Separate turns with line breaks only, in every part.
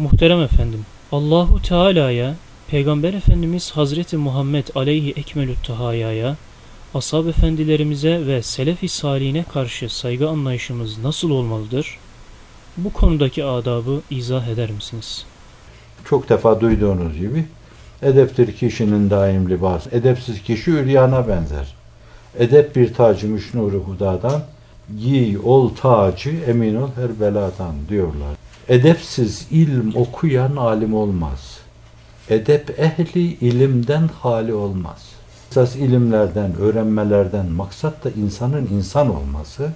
Muhterem efendim, Allahu Teala'ya, Peygamber Efendimiz Hazreti Muhammed aleyhi ekmelü tahayaya, ashab efendilerimize ve selef-i salihine karşı saygı anlayışımız nasıl olmalıdır? Bu konudaki adabı izah eder misiniz?
Çok defa duyduğunuz gibi edeptir kişinin daim libası. Edepsiz kişi üryana benzer. Edep bir tacı müşnuru hudadan, giy ol tacı emin ol her beladan diyorlar. Edepsiz ilm okuyan alim olmaz. Edep ehli ilimden hali olmaz. Esas ilimlerden, öğrenmelerden maksat da insanın insan olması,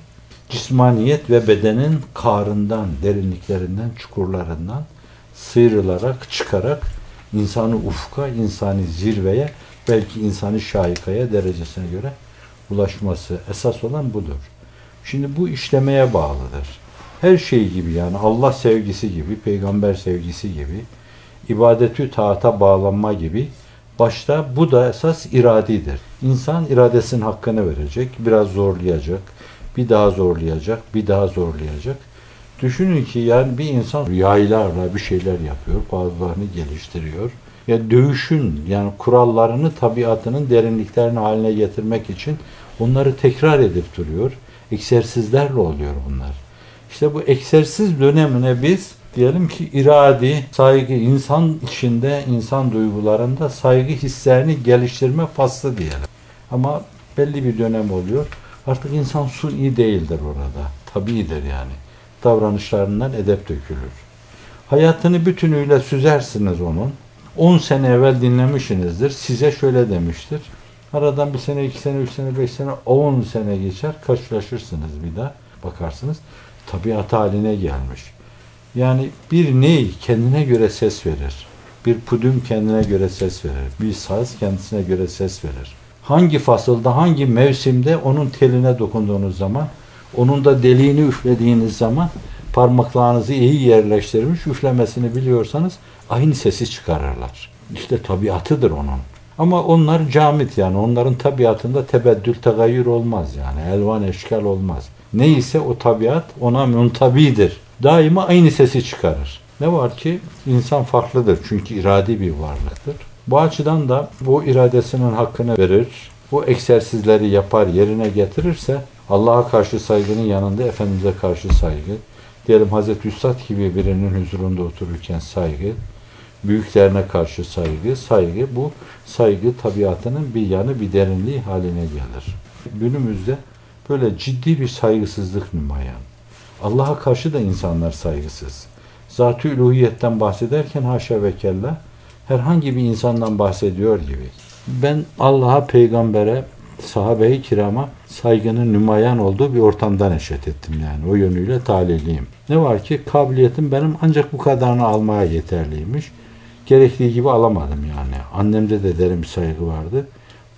cismaniyet ve bedenin karından, derinliklerinden, çukurlarından sıyrılarak, çıkarak insanı ufka, insani zirveye, belki insani şahikaya derecesine göre ulaşması esas olan budur. Şimdi bu işlemeye bağlıdır. Her şey gibi yani Allah sevgisi gibi, peygamber sevgisi gibi, ibadetü taata bağlanma gibi başta bu da esas iradidir. İnsan iradesinin hakkını verecek, biraz zorlayacak, bir daha zorlayacak, bir daha zorlayacak. Düşünün ki yani bir insan yaylarla bir şeyler yapıyor, bazılarını geliştiriyor. Ya dövüşün yani kurallarını tabiatının derinliklerini haline getirmek için onları tekrar edip duruyor. Egzersizlerle oluyor bunlar. İşte bu egzersiz dönemine biz diyelim ki iradi, saygı, insan içinde, insan duygularında saygı hislerini geliştirme faslı diyelim. Ama belli bir dönem oluyor. Artık insan suni değildir orada. Tabidir yani. Davranışlarından edep dökülür. Hayatını bütünüyle süzersiniz onun. 10 sene evvel dinlemişsinizdir. Size şöyle demiştir. Aradan bir sene, iki sene, üç sene, beş sene, on sene geçer. Karşılaşırsınız bir daha. Bakarsınız. Tabiat haline gelmiş. Yani bir ney kendine göre ses verir. Bir pudüm kendine göre ses verir. Bir saz kendisine göre ses verir. Hangi fasılda, hangi mevsimde onun teline dokunduğunuz zaman, onun da deliğini üflediğiniz zaman parmaklarınızı iyi yerleştirmiş, üflemesini biliyorsanız aynı sesi çıkarırlar. İşte tabiatıdır onun. Ama onlar camit yani onların tabiatında tebeddül, tegayyür olmaz yani. Elvan eşkal olmaz. Neyse o tabiat ona muntabidir. Daima aynı sesi çıkarır. Ne var ki insan farklıdır çünkü iradi bir varlıktır. Bu açıdan da bu iradesinin hakkını verir, bu egzersizleri yapar, yerine getirirse Allah'a karşı saygının yanında Efendimiz'e karşı saygı, diyelim Hazreti Üstad gibi birinin huzurunda otururken saygı, büyüklerine karşı saygı, saygı bu saygı tabiatının bir yanı, bir derinliği haline gelir. Günümüzde böyle ciddi bir saygısızlık nümayan. Allah'a karşı da insanlar saygısız. Zat-ı üluhiyetten bahsederken haşa ve kella herhangi bir insandan bahsediyor gibi. Ben Allah'a, peygambere, sahabe-i kirama saygının nümayan olduğu bir ortamdan eşet ettim yani. O yönüyle taliliyim. Ne var ki kabiliyetim benim ancak bu kadarını almaya yeterliymiş. Gerektiği gibi alamadım yani. Annemde de derin saygı vardı.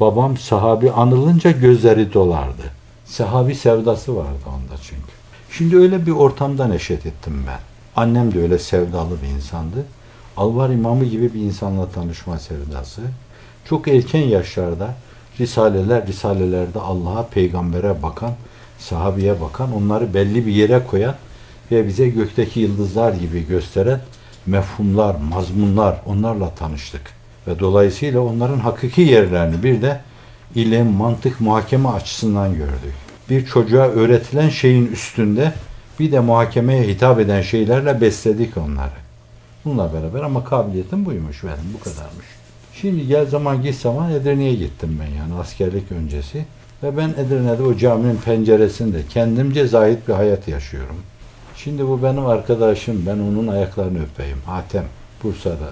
Babam sahabi anılınca gözleri dolardı. Sahabi sevdası vardı onda çünkü. Şimdi öyle bir ortamdan eşet ettim ben. Annem de öyle sevdalı bir insandı. Alvar imamı gibi bir insanla tanışma sevdası. Çok erken yaşlarda risaleler, risalelerde Allah'a, peygambere bakan, sahabiye bakan, onları belli bir yere koyan ve bize gökteki yıldızlar gibi gösteren mefhumlar, mazmunlar onlarla tanıştık. Ve dolayısıyla onların hakiki yerlerini bir de ilim, mantık, muhakeme açısından gördük. Bir çocuğa öğretilen şeyin üstünde bir de muhakemeye hitap eden şeylerle besledik onları. Bununla beraber ama kabiliyetim buymuş benim, bu kadarmış. Şimdi gel zaman git zaman Edirne'ye gittim ben yani askerlik öncesi. Ve ben Edirne'de o caminin penceresinde kendimce zahit bir hayat yaşıyorum. Şimdi bu benim arkadaşım, ben onun ayaklarını öpeyim. Hatem, Bursa'da.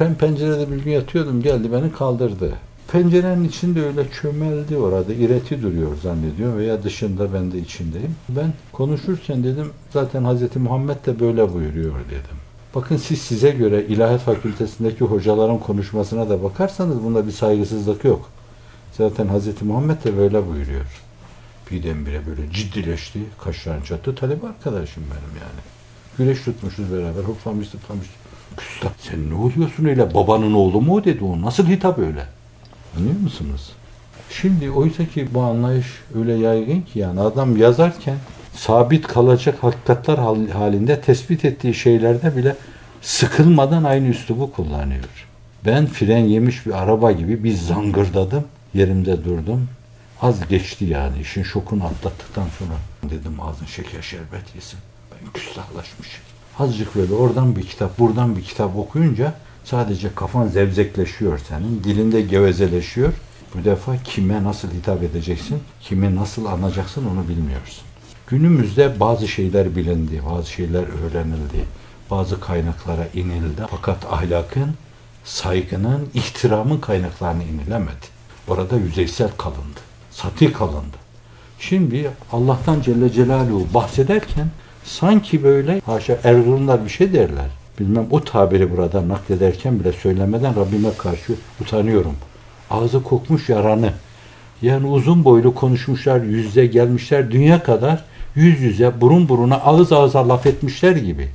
Ben pencerede bir gün yatıyordum, geldi beni kaldırdı. Pencerenin içinde öyle çömeldi orada, ireti duruyor zannediyorum veya dışında ben de içindeyim. Ben konuşurken dedim, zaten Hz. Muhammed de böyle buyuruyor dedim. Bakın siz size göre ilahiyat fakültesindeki hocaların konuşmasına da bakarsanız bunda bir saygısızlık yok. Zaten Hz. Muhammed de böyle buyuruyor. Birdenbire böyle ciddileşti. Kaşlarını çattı. Talep arkadaşım benim yani. Güneş tutmuşuz beraber. Hoplamış zıplamış. Küstah sen ne oluyorsun öyle? Babanın oğlu mu dedi o. Nasıl hitap öyle? Anlıyor musunuz? Şimdi oysa ki bu anlayış öyle yaygın ki yani adam yazarken sabit kalacak hakikatler halinde tespit ettiği şeylerde bile sıkılmadan aynı üslubu kullanıyor. Ben fren yemiş bir araba gibi bir zangırdadım. Yerimde durdum. Az geçti yani işin şokunu atlattıktan sonra. Dedim ağzın şeker şerbet yesin. Ben küstahlaşmışım. Azıcık böyle oradan bir kitap, buradan bir kitap okuyunca sadece kafan zevzekleşiyor senin. Dilinde gevezeleşiyor. Bu defa kime nasıl hitap edeceksin, kime nasıl anacaksın onu bilmiyorsun. Günümüzde bazı şeyler bilindi, bazı şeyler öğrenildi, bazı kaynaklara inildi. Fakat ahlakın, saygının, ihtiramın kaynaklarına inilemedi. Orada yüzeysel kalındı, sati kalındı. Şimdi Allah'tan Celle Celaluhu bahsederken sanki böyle haşa Erzurumlar bir şey derler. Bilmem o tabiri burada naklederken bile söylemeden Rabbime karşı utanıyorum. Ağzı kokmuş yaranı. Yani uzun boylu konuşmuşlar, yüzde gelmişler dünya kadar yüz yüze, burun buruna, ağız ağıza laf etmişler gibi.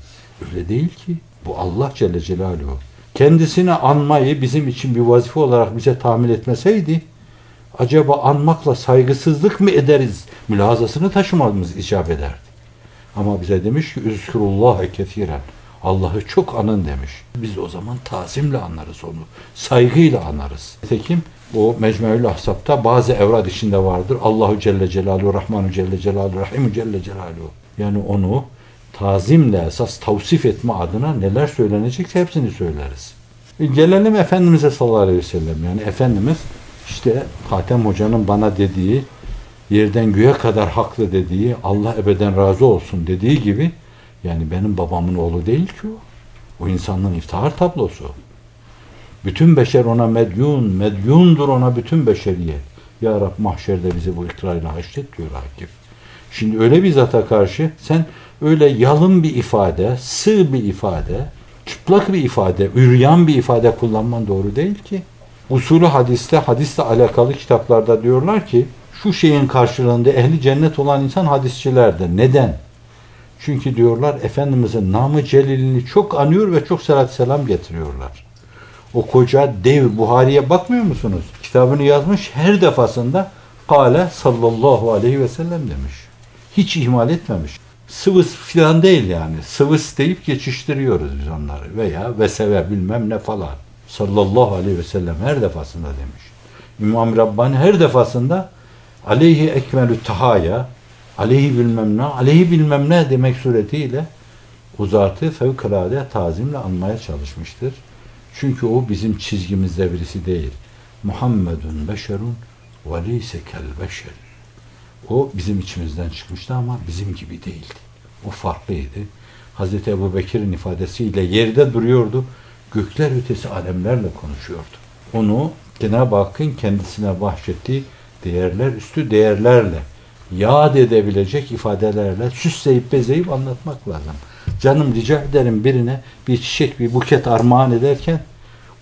Öyle değil ki. Bu Allah Celle Celaluhu. Kendisini anmayı bizim için bir vazife olarak bize tahmin etmeseydi, acaba anmakla saygısızlık mı ederiz? Mülazasını taşımamız icap ederdi. Ama bize demiş ki, Üzkürullâhe ketiren. Allah'ı çok anın demiş. Biz o zaman tazimle anlarız onu. Saygıyla anarız. Nitekim o Mecmuül Ahsap'ta bazı evrad içinde vardır. Allahu Celle Celaluhu, Rahmanu Celle Celaluhu, Rahimu Celle Celaluhu. Yani onu tazimle esas tavsif etme adına neler söylenecekse hepsini söyleriz. E, gelelim Efendimiz'e sallallahu aleyhi ve sellem. Yani Efendimiz işte Hatem Hoca'nın bana dediği, yerden göğe kadar haklı dediği, Allah ebeden razı olsun dediği gibi yani benim babamın oğlu değil ki o. O insanlığın iftihar tablosu. Bütün beşer ona medyun, medyundur ona bütün beşeriyet. Ya Rab mahşerde bizi bu ikrarıyla haşret diyor Akif. Şimdi öyle bir zata karşı sen öyle yalın bir ifade, sığ bir ifade, çıplak bir ifade, üryan bir ifade kullanman doğru değil ki. Usulü hadiste, hadisle alakalı kitaplarda diyorlar ki şu şeyin karşılığında ehli cennet olan insan hadisçilerdir. Neden? Çünkü diyorlar Efendimizin namı celilini çok anıyor ve çok salat selam getiriyorlar. O koca dev Buhari'ye bakmıyor musunuz? Kitabını yazmış her defasında Kale sallallahu aleyhi ve sellem demiş. Hiç ihmal etmemiş. Sıvıs filan değil yani. Sıvıs deyip geçiştiriyoruz biz onları. Veya veseve bilmem ne falan. Sallallahu aleyhi ve sellem her defasında demiş. İmam Rabbani her defasında aleyhi ekmelü tahaya aleyhi bilmem ne, aleyhi bilmem ne demek suretiyle o zatı fevkalade tazimle anmaya çalışmıştır. Çünkü o bizim çizgimizde birisi değil. Muhammedun beşerun ve leyse kel beşer. O bizim içimizden çıkmıştı ama bizim gibi değildi. O farklıydı. Hazreti Ebu Bekir'in ifadesiyle yerde duruyordu. Gökler ötesi alemlerle konuşuyordu. Onu Cenab-ı Hakk'ın kendisine bahşettiği değerler üstü değerlerle yad edebilecek ifadelerle süsleyip bezeyip anlatmak lazım. Canım rica ederim birine bir çiçek, bir buket armağan ederken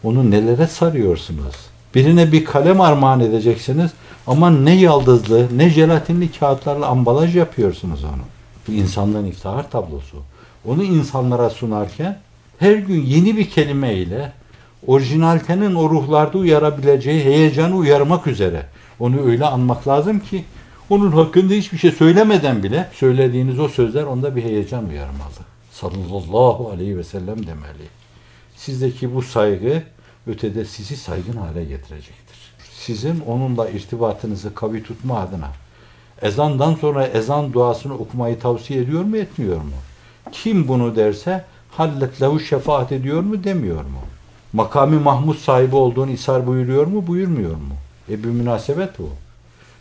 onu nelere sarıyorsunuz? Birine bir kalem armağan edeceksiniz ama ne yaldızlı, ne jelatinli kağıtlarla ambalaj yapıyorsunuz onu. Bu insanlığın iftihar tablosu. Onu insanlara sunarken her gün yeni bir kelimeyle orijinalitenin o ruhlarda uyarabileceği heyecanı uyarmak üzere onu öyle anmak lazım ki onun hakkında hiçbir şey söylemeden bile söylediğiniz o sözler onda bir heyecan uyarmalı. Sallallahu aleyhi ve sellem demeli. Sizdeki bu saygı ötede sizi saygın hale getirecektir. Sizin onunla irtibatınızı kavi tutma adına ezandan sonra ezan duasını okumayı tavsiye ediyor mu etmiyor mu? Kim bunu derse hallet lehu şefaat ediyor mu demiyor mu? Makami Mahmud sahibi olduğunu ishar buyuruyor mu buyurmuyor mu? E bir münasebet bu.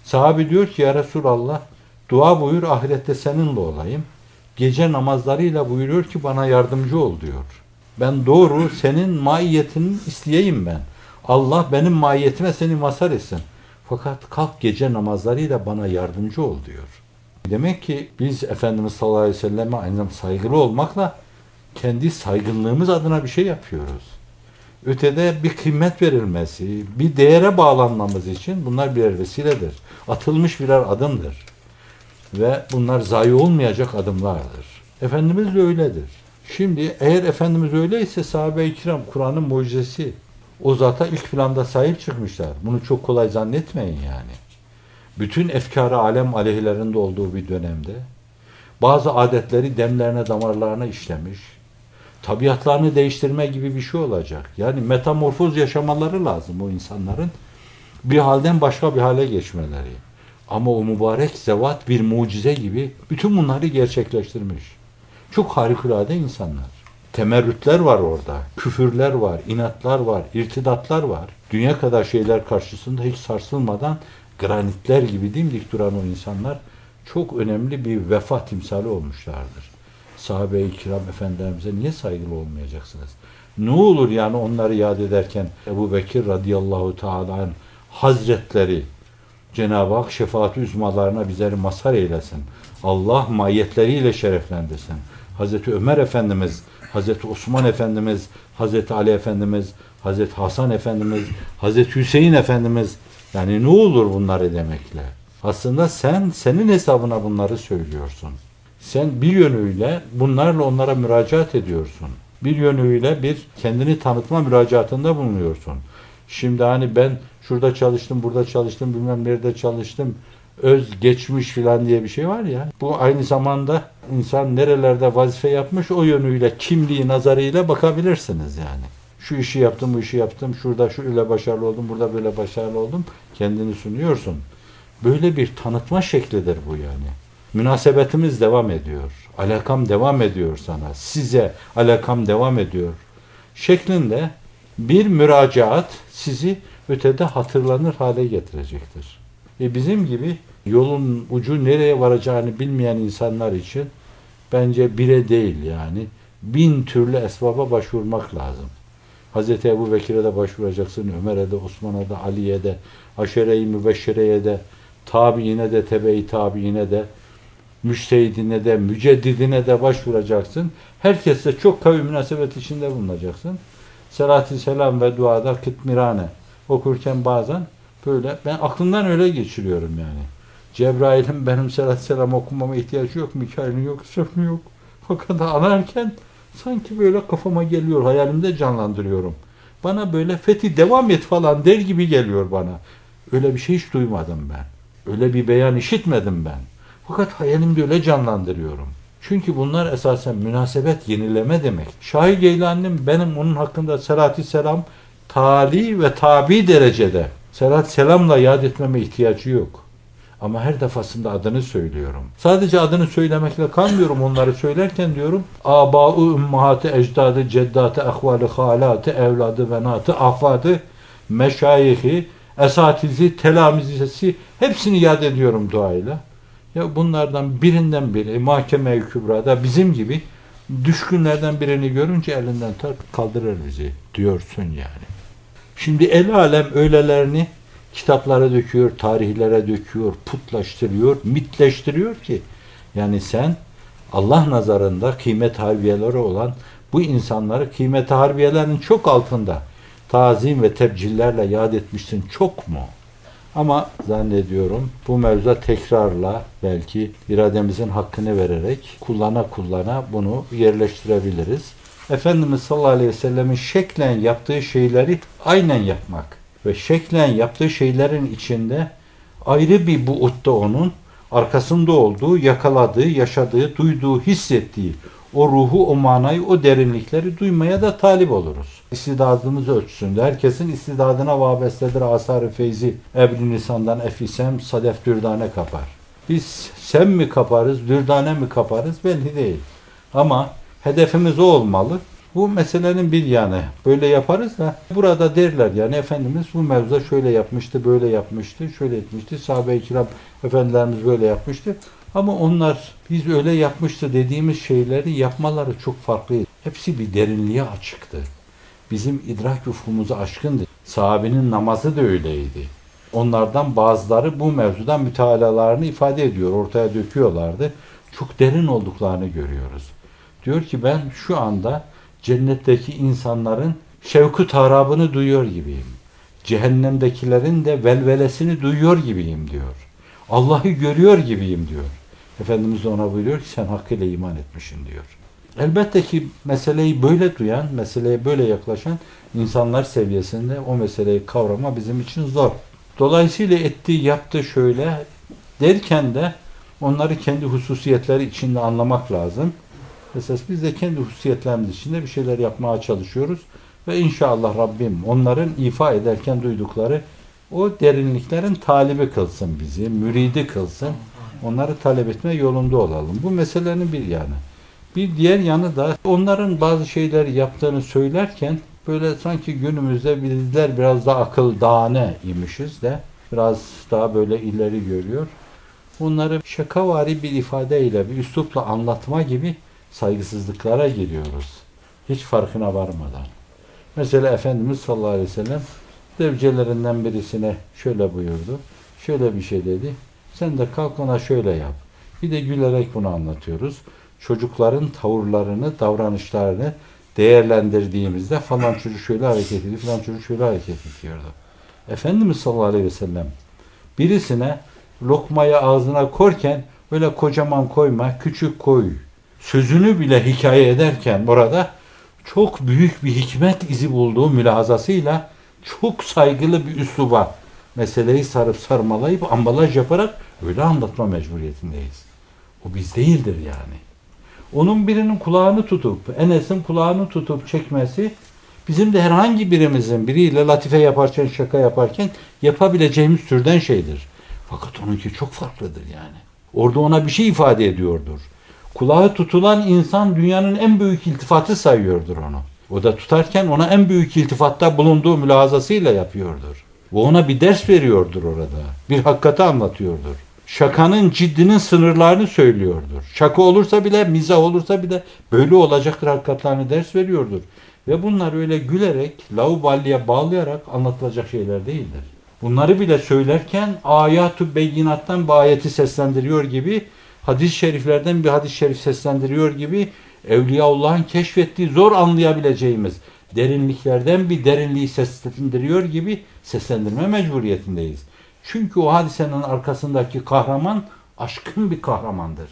Sahabi diyor ki ya Resulallah dua buyur ahirette seninle olayım. Gece namazlarıyla buyuruyor ki bana yardımcı ol diyor. Ben doğru senin maiyetini isteyeyim ben. Allah benim maiyetime seni mazhar etsin. Fakat kalk gece namazlarıyla bana yardımcı ol diyor. Demek ki biz Efendimiz sallallahu aleyhi ve selleme aynı saygılı olmakla kendi saygınlığımız adına bir şey yapıyoruz. Ötede bir kıymet verilmesi, bir değere bağlanmamız için bunlar birer vesiledir. Atılmış birer adımdır. Ve bunlar zayi olmayacak adımlardır. Efendimiz de öyledir. Şimdi eğer Efendimiz öyleyse sahabe-i kiram Kur'an'ın mucizesi o zata ilk planda sahip çıkmışlar. Bunu çok kolay zannetmeyin yani. Bütün efkarı alem aleyhlerinde olduğu bir dönemde bazı adetleri demlerine damarlarına işlemiş. Tabiatlarını değiştirme gibi bir şey olacak. Yani metamorfoz yaşamaları lazım o insanların. Bir halden başka bir hale geçmeleri. Ama o mübarek zevat bir mucize gibi bütün bunları gerçekleştirmiş. Çok harikulade insanlar. Temerrütler var orada. Küfürler var, inatlar var, irtidatlar var. Dünya kadar şeyler karşısında hiç sarsılmadan granitler gibi dimdik duran o insanlar çok önemli bir vefa timsali olmuşlardır. Sahabe-i kiram efendilerimize niye saygılı olmayacaksınız? Ne olur yani onları yad ederken Ebu Bekir radıyallahu teala hazretleri Cenab-ı Hak şefaat-i üzmalarına bizleri mazhar eylesin. Allah mahiyetleriyle şereflendirsin. Hazreti Ömer Efendimiz, Hazreti Osman Efendimiz, Hazreti Ali Efendimiz, Hazreti Hasan Efendimiz, Hazreti Hüseyin Efendimiz yani ne olur bunları demekle? Aslında sen senin hesabına bunları söylüyorsun. Sen bir yönüyle bunlarla onlara müracaat ediyorsun. Bir yönüyle bir kendini tanıtma müracaatında bulunuyorsun. Şimdi hani ben şurada çalıştım, burada çalıştım, bilmem nerede çalıştım, öz geçmiş filan diye bir şey var ya. Bu aynı zamanda insan nerelerde vazife yapmış o yönüyle kimliği nazarıyla bakabilirsiniz yani. Şu işi yaptım, bu işi yaptım, şurada şöyle başarılı oldum, burada böyle başarılı oldum. Kendini sunuyorsun. Böyle bir tanıtma şeklidir bu yani. Münasebetimiz devam ediyor. Alakam devam ediyor sana. Size alakam devam ediyor. Şeklinde bir müracaat sizi ötede hatırlanır hale getirecektir. E bizim gibi yolun ucu nereye varacağını bilmeyen insanlar için bence bire değil yani bin türlü esbaba başvurmak lazım. Hz. Ebu Bekir'e de başvuracaksın, Ömer'e de, Osman'a da, Ali'ye de, Aşere-i Mübeşşere'ye de, tabiine de, tebe-i tabiine de, müştehidine de, müceddidine de başvuracaksın. Herkesle çok kavi münasebet içinde bulunacaksın. Selatü selam ve duada kıtmirane okurken bazen böyle ben aklımdan öyle geçiriyorum yani. Cebrail'in benim selatü selam okumama ihtiyacı yok, Mikail'in yok, İsrafil'in yok. Fakat anarken sanki böyle kafama geliyor, hayalimde canlandırıyorum. Bana böyle fethi devam et falan der gibi geliyor bana. Öyle bir şey hiç duymadım ben. Öyle bir beyan işitmedim ben. Fakat hayalimde öyle canlandırıyorum. Çünkü bunlar esasen münasebet yenileme demek. Şahi Geylani'nin benim onun hakkında selatü selam tali ve tabi derecede selat selamla yad etmeme ihtiyacı yok. Ama her defasında adını söylüyorum. Sadece adını söylemekle kalmıyorum onları söylerken diyorum. Aba-ı ümmahatı, ecdadı, ceddatı, ahvalı, halatı, evladı, venatı, ahvadı, meşayihi, esatizi, telamizesi hepsini yad ediyorum duayla. Ya bunlardan birinden biri mahkeme-i kübrada bizim gibi düşkünlerden birini görünce elinden tar kaldırır bizi diyorsun yani. Şimdi el alem öylelerini kitaplara döküyor, tarihlere döküyor, putlaştırıyor, mitleştiriyor ki yani sen Allah nazarında kıymet harbiyeleri olan bu insanları kıymet harbiyelerinin çok altında tazim ve tebcillerle yad etmişsin çok mu? Ama zannediyorum bu mevzuda tekrarla belki irademizin hakkını vererek kullana kullana bunu yerleştirebiliriz. Efendimiz sallallahu aleyhi ve sellemin şeklen yaptığı şeyleri aynen yapmak ve şeklen yaptığı şeylerin içinde ayrı bir buutta onun arkasında olduğu, yakaladığı, yaşadığı, duyduğu, hissettiği o ruhu, o manayı, o derinlikleri duymaya da talip oluruz. İstidadımız ölçüsünde herkesin istidadına vabestedir asar-ı feyzi. Ebru Nisan'dan efisem, sadef dürdane kapar. Biz sem mi kaparız, dürdane mi kaparız belli değil. Ama hedefimiz o olmalı. Bu meselenin bir yanı. Böyle yaparız da burada derler yani Efendimiz bu mevzuda şöyle yapmıştı, böyle yapmıştı, şöyle etmişti. Sahabe-i kiram efendilerimiz böyle yapmıştı. Ama onlar biz öyle yapmıştı dediğimiz şeyleri yapmaları çok farklıydı. Hepsi bir derinliğe açıktı. Bizim idrak ufkumuzu aşkındı. Sahabenin namazı da öyleydi. Onlardan bazıları bu mevzudan mütealalarını ifade ediyor, ortaya döküyorlardı. Çok derin olduklarını görüyoruz. Diyor ki ben şu anda cennetteki insanların şevku tarabını duyuyor gibiyim. Cehennemdekilerin de velvelesini duyuyor gibiyim diyor. Allah'ı görüyor gibiyim diyor. Efendimiz de ona buyuruyor ki sen hakkıyla iman etmişsin diyor. Elbette ki meseleyi böyle duyan, meseleye böyle yaklaşan insanlar seviyesinde o meseleyi kavrama bizim için zor. Dolayısıyla ettiği, yaptığı şöyle derken de onları kendi hususiyetleri içinde anlamak lazım. Esas biz de kendi hususiyetlerimiz içinde bir şeyler yapmaya çalışıyoruz. Ve inşallah Rabbim onların ifa ederken duydukları o derinliklerin talibi kılsın bizi, müridi kılsın. Onları talep etme yolunda olalım. Bu meselenin bir yanı. Bir diğer yanı da onların bazı şeyleri yaptığını söylerken böyle sanki günümüzde bizler biraz daha akıl dağne imişiz de biraz daha böyle ileri görüyor. Bunları şakavari bir ifadeyle, bir üslupla anlatma gibi saygısızlıklara giriyoruz. Hiç farkına varmadan. Mesela Efendimiz sallallahu aleyhi ve sellem devcelerinden birisine şöyle buyurdu. Şöyle bir şey dedi. Sen de kalk ona şöyle yap. Bir de gülerek bunu anlatıyoruz. Çocukların tavırlarını, davranışlarını değerlendirdiğimizde falan çocuk şöyle hareket ediyor, falan çocuk şöyle hareket ediyordu. Efendimiz sallallahu aleyhi ve sellem birisine lokmayı ağzına korken böyle kocaman koyma, küçük koy. Sözünü bile hikaye ederken burada çok büyük bir hikmet izi bulduğu mülahazasıyla çok saygılı bir üsluba meseleyi sarıp sarmalayıp ambalaj yaparak öyle anlatma mecburiyetindeyiz. O biz değildir yani. Onun birinin kulağını tutup, Enes'in kulağını tutup çekmesi bizim de herhangi birimizin biriyle latife yaparken, şaka yaparken yapabileceğimiz türden şeydir. Fakat onunki çok farklıdır yani. Orada ona bir şey ifade ediyordur. Kulağı tutulan insan dünyanın en büyük iltifatı sayıyordur onu. O da tutarken ona en büyük iltifatta bulunduğu mülahazasıyla yapıyordur. Bu ona bir ders veriyordur orada. Bir hakikati anlatıyordur. Şakanın ciddinin sınırlarını söylüyordur. Şaka olursa bile, mizah olursa bile böyle olacaktır hakikatlerini ders veriyordur. Ve bunlar öyle gülerek, lauballiye bağlayarak anlatılacak şeyler değildir. Bunları bile söylerken ayatü beyinattan bir ayeti seslendiriyor gibi, hadis-i şeriflerden bir hadis-i şerif seslendiriyor gibi Evliyaullah'ın keşfettiği zor anlayabileceğimiz derinliklerden bir derinliği seslendiriyor gibi seslendirme mecburiyetindeyiz. Çünkü o hadisenin arkasındaki kahraman aşkın bir kahramandır.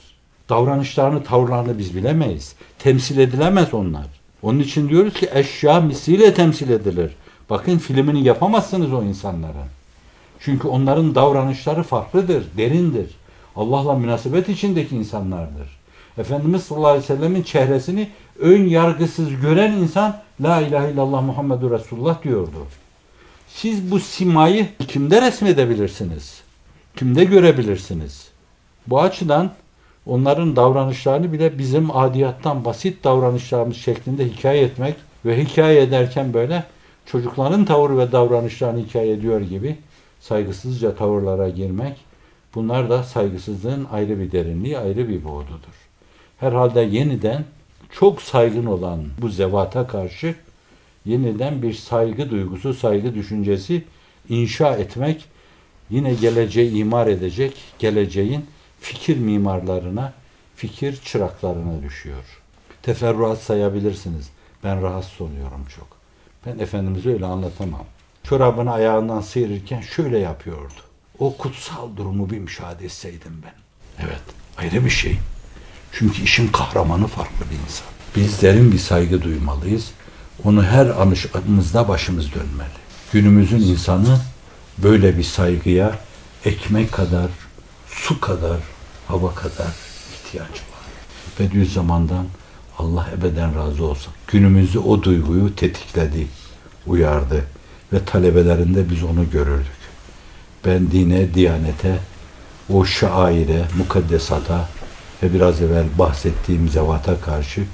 Davranışlarını, tavırlarını biz bilemeyiz. Temsil edilemez onlar. Onun için diyoruz ki eşya misliyle temsil edilir. Bakın filmini yapamazsınız o insanların. Çünkü onların davranışları farklıdır, derindir. Allah'la münasebet içindeki insanlardır. Efendimiz sallallahu aleyhi ve sellemin çehresini ön yargısız gören insan La ilahe illallah Muhammedur Resulullah diyordu. Siz bu simayı kimde resmedebilirsiniz? Kimde görebilirsiniz? Bu açıdan onların davranışlarını bile bizim adiyattan basit davranışlarımız şeklinde hikaye etmek ve hikaye ederken böyle çocukların tavır ve davranışlarını hikaye ediyor gibi saygısızca tavırlara girmek bunlar da saygısızlığın ayrı bir derinliği, ayrı bir boğdudur. Herhalde yeniden çok saygın olan bu zevata karşı yeniden bir saygı duygusu, saygı düşüncesi inşa etmek yine geleceği imar edecek geleceğin fikir mimarlarına, fikir çıraklarına düşüyor. Teferruat sayabilirsiniz. Ben rahatsız oluyorum çok. Ben Efendimiz'i öyle anlatamam. Çorabını ayağından sıyırırken şöyle yapıyordu. O kutsal durumu bir müşahede etseydim ben. Evet, ayrı bir şey. Çünkü işin kahramanı farklı bir insan. Biz derin bir saygı duymalıyız. Onu her anışımızda başımız dönmeli. Günümüzün insanı böyle bir saygıya ekmek kadar, su kadar, hava kadar ihtiyacı var. Bediüzzaman'dan Allah ebeden razı olsun. Günümüzde o duyguyu tetikledi, uyardı ve talebelerinde biz onu görürdük. Ben dine, diyanete, o şaire, mukaddesata ve biraz evvel bahsettiğim zevata karşı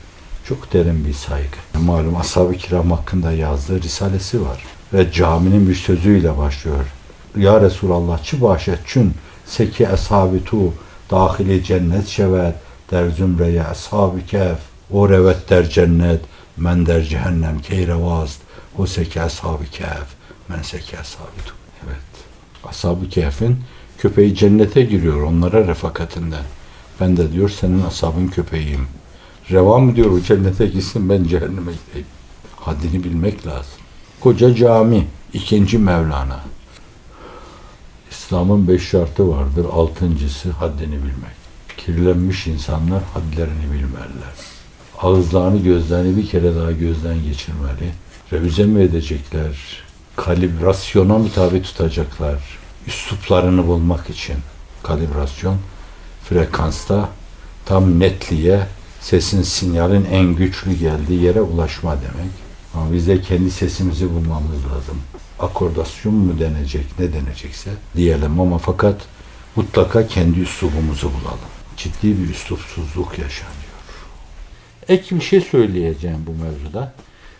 çok derin bir saygı. Malum ashab-ı kiram hakkında yazdığı risalesi var. Ve caminin bir sözüyle başlıyor. Ya Resulallah çi başet çün seki ashabi tu dahili cennet şevet der zümreye ashab-ı kef o revet der cennet men der cehennem keyrevast o seki ashab-ı kef men seki ashab tu. Evet. Ashab-ı kehfin köpeği cennete giriyor onlara refakatinden. Ben de diyor senin ashabın köpeğiyim. Reva mı diyor o cennete gitsin ben cehenneme gideyim. Haddini bilmek lazım. Koca cami, ikinci Mevlana. İslam'ın beş şartı vardır. Altıncısı haddini bilmek. Kirlenmiş insanlar hadlerini bilmeliler. Ağızlarını, gözlerini bir kere daha gözden geçirmeli. Revize mi edecekler? Kalibrasyona mı tutacaklar? Üsluplarını bulmak için. Kalibrasyon, frekansta tam netliğe, Sesin sinyalin en güçlü geldiği yere ulaşma demek. Ama biz de kendi sesimizi bulmamız lazım. Akordasyon mu denecek, ne denecekse diyelim ama fakat mutlaka kendi üslubumuzu bulalım. Ciddi bir üslupsuzluk yaşanıyor. Ek bir şey söyleyeceğim bu mevzuda.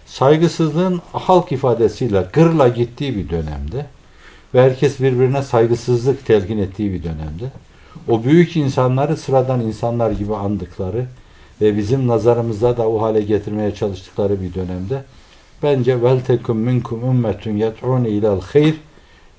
Saygısızlığın halk ifadesiyle gırla gittiği bir dönemde ve herkes birbirine saygısızlık telkin ettiği bir dönemde o büyük insanları sıradan insanlar gibi andıkları ve bizim nazarımızda da o hale getirmeye çalıştıkları bir dönemde bence vel tekum minkum ummetun yed'un ila'l hayr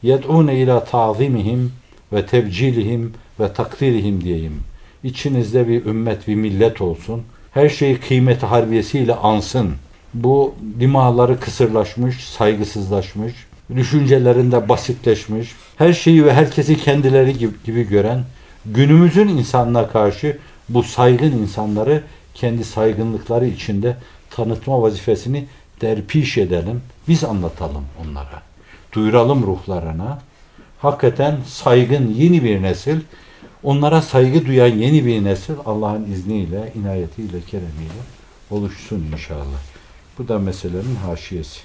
yed'un ila ta'zimihim ve tebcilihim ve takdirihim diyeyim. İçinizde bir ümmet, bir millet olsun. Her şeyi kıymeti harbiyesiyle ansın. Bu limaları kısırlaşmış, saygısızlaşmış, düşüncelerinde basitleşmiş, her şeyi ve herkesi kendileri gibi, gibi gören, günümüzün insanına karşı bu saygın insanları kendi saygınlıkları içinde tanıtma vazifesini derpiş edelim. Biz anlatalım onlara. Duyuralım ruhlarına. Hakikaten saygın yeni bir nesil, onlara saygı duyan yeni bir nesil Allah'ın izniyle, inayetiyle, keremiyle oluşsun inşallah. Bu da meselenin haşiyesi.